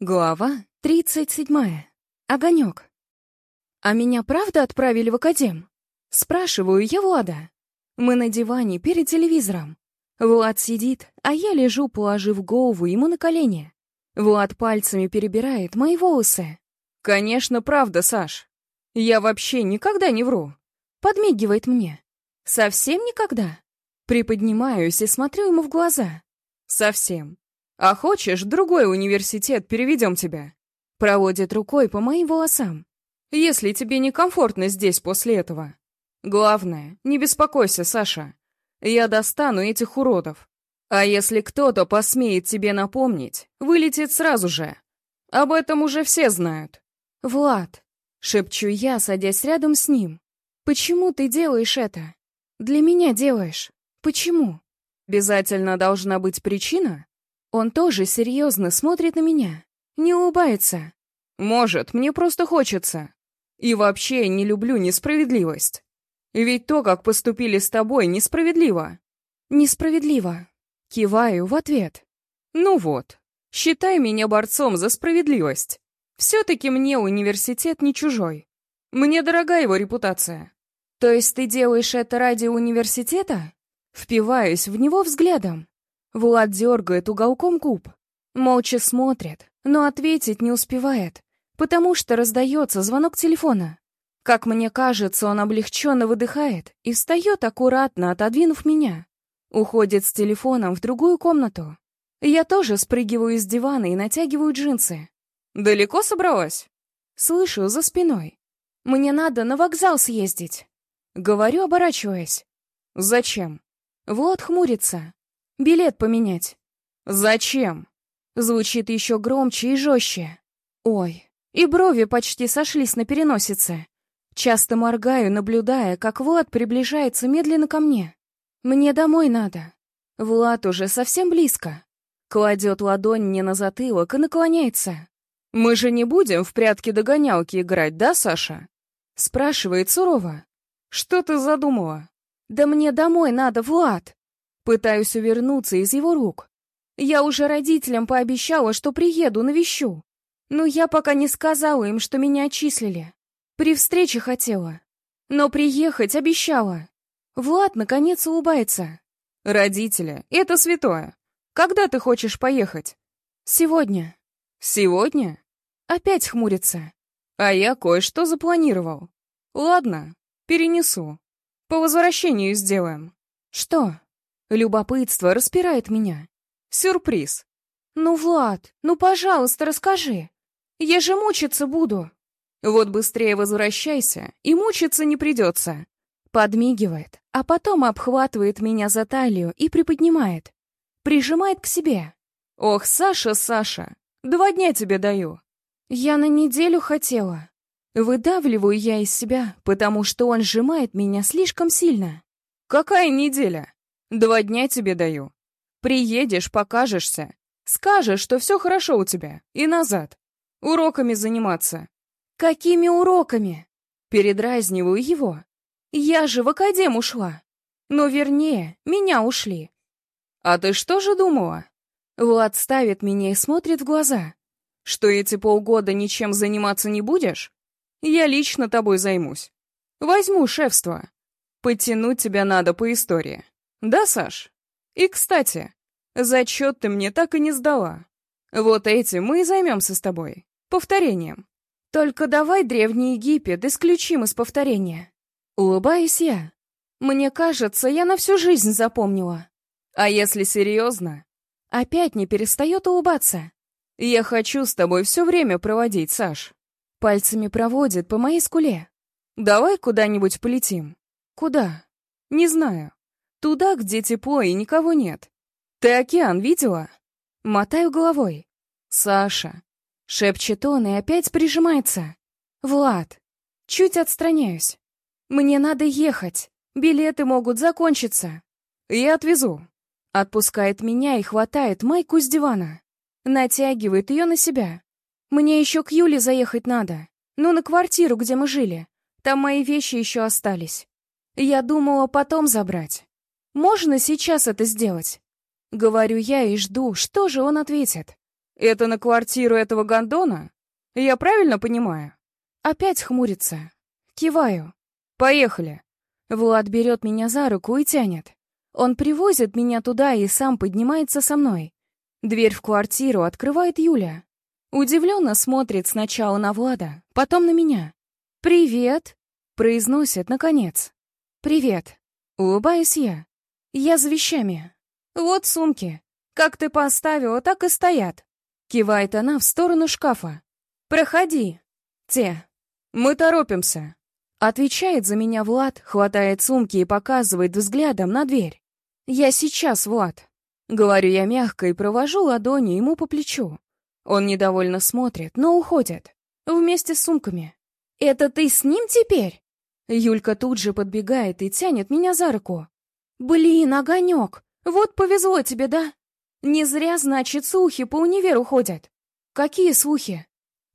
Глава 37. Огонек. «А меня правда отправили в академ?» Спрашиваю я Влада. Мы на диване перед телевизором. Влад сидит, а я лежу, положив голову ему на колени. Влад пальцами перебирает мои волосы. «Конечно, правда, Саш. Я вообще никогда не вру». Подмигивает мне. «Совсем никогда?» Приподнимаюсь и смотрю ему в глаза. «Совсем. А хочешь, другой университет переведем тебя?» Проводит рукой по моим волосам. «Если тебе некомфортно здесь после этого. Главное, не беспокойся, Саша. Я достану этих уродов. А если кто-то посмеет тебе напомнить, вылетит сразу же. Об этом уже все знают». «Влад», — шепчу я, садясь рядом с ним. «Почему ты делаешь это? Для меня делаешь. Почему?» «Обязательно должна быть причина?» Он тоже серьезно смотрит на меня. Не улыбается. Может, мне просто хочется. И вообще не люблю несправедливость. Ведь то, как поступили с тобой, несправедливо. Несправедливо. Киваю в ответ. Ну вот, считай меня борцом за справедливость. Все-таки мне университет не чужой. Мне дорога его репутация. То есть ты делаешь это ради университета? Впиваюсь в него взглядом. Влад дергает уголком губ. Молча смотрит, но ответить не успевает, потому что раздается звонок телефона. Как мне кажется, он облегченно выдыхает и встает аккуратно, отодвинув меня. Уходит с телефоном в другую комнату. Я тоже спрыгиваю с дивана и натягиваю джинсы. «Далеко собралась?» Слышу за спиной. «Мне надо на вокзал съездить». Говорю, оборачиваясь. «Зачем?» Вот хмурится. Билет поменять. Зачем? Звучит еще громче и жестче. Ой, и брови почти сошлись на переносице. Часто моргаю, наблюдая, как Влад приближается медленно ко мне. Мне домой надо. Влад уже совсем близко. Кладет ладонь мне на затылок и наклоняется. «Мы же не будем в прятки-догонялки играть, да, Саша?» Спрашивает сурово. «Что ты задумала?» «Да мне домой надо, Влад!» Пытаюсь увернуться из его рук. Я уже родителям пообещала, что приеду, навещу. Но я пока не сказала им, что меня отчислили. При встрече хотела. Но приехать обещала. Влад, наконец, улыбается. Родители, это святое. Когда ты хочешь поехать? Сегодня. Сегодня? Опять хмурится. А я кое-что запланировал. Ладно, перенесу. По возвращению сделаем. Что? Любопытство распирает меня. Сюрприз. «Ну, Влад, ну, пожалуйста, расскажи. Я же мучиться буду». «Вот быстрее возвращайся, и мучиться не придется». Подмигивает, а потом обхватывает меня за талию и приподнимает. Прижимает к себе. «Ох, Саша, Саша, два дня тебе даю». «Я на неделю хотела». Выдавливаю я из себя, потому что он сжимает меня слишком сильно. «Какая неделя?» Два дня тебе даю. Приедешь, покажешься. Скажешь, что все хорошо у тебя. И назад. Уроками заниматься. Какими уроками? Передразниваю его. Я же в академ ушла. Но вернее, меня ушли. А ты что же думала? Влад ставит меня и смотрит в глаза. Что эти полгода ничем заниматься не будешь? Я лично тобой займусь. Возьму шефство. Подтянуть тебя надо по истории. Да, Саш? И, кстати, зачет ты мне так и не сдала. Вот этим мы и займемся с тобой. Повторением. Только давай Древний Египет исключим из повторения. Улыбаюсь я. Мне кажется, я на всю жизнь запомнила. А если серьезно? Опять не перестает улыбаться. Я хочу с тобой все время проводить, Саш. Пальцами проводит по моей скуле. Давай куда-нибудь полетим. Куда? Не знаю. Туда, где тепло и никого нет. Ты океан видела? Мотаю головой. Саша. Шепчет он и опять прижимается. Влад. Чуть отстраняюсь. Мне надо ехать. Билеты могут закончиться. Я отвезу. Отпускает меня и хватает майку с дивана. Натягивает ее на себя. Мне еще к Юле заехать надо. Ну, на квартиру, где мы жили. Там мои вещи еще остались. Я думала потом забрать. Можно сейчас это сделать? Говорю я и жду, что же он ответит. Это на квартиру этого гондона? Я правильно понимаю? Опять хмурится. Киваю. Поехали. Влад берет меня за руку и тянет. Он привозит меня туда и сам поднимается со мной. Дверь в квартиру открывает Юля. Удивленно смотрит сначала на Влада, потом на меня. «Привет!» — произносит наконец. «Привет!» — улыбаюсь я. «Я за вещами. Вот сумки. Как ты поставила, так и стоят». Кивает она в сторону шкафа. «Проходи. Те. Мы торопимся». Отвечает за меня Влад, хватает сумки и показывает взглядом на дверь. «Я сейчас, Влад». Говорю я мягко и провожу ладонью ему по плечу. Он недовольно смотрит, но уходит. Вместе с сумками. «Это ты с ним теперь?» Юлька тут же подбегает и тянет меня за руку. «Блин, огонек! Вот повезло тебе, да? Не зря, значит, слухи по универу ходят». «Какие слухи?»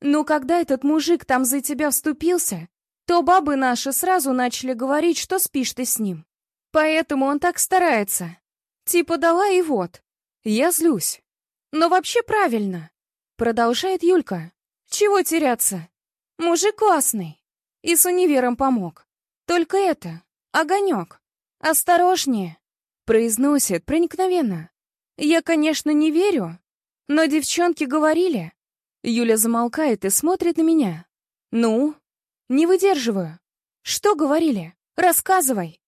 «Ну, когда этот мужик там за тебя вступился, то бабы наши сразу начали говорить, что спишь ты с ним. Поэтому он так старается. Типа дала и вот. Я злюсь. Но вообще правильно. Продолжает Юлька. Чего теряться? Мужик классный. И с универом помог. Только это, огонек. Осторожнее. Произносит проникновенно. Я, конечно, не верю, но девчонки говорили. Юля замолкает и смотрит на меня. Ну, не выдерживаю. Что говорили? Рассказывай.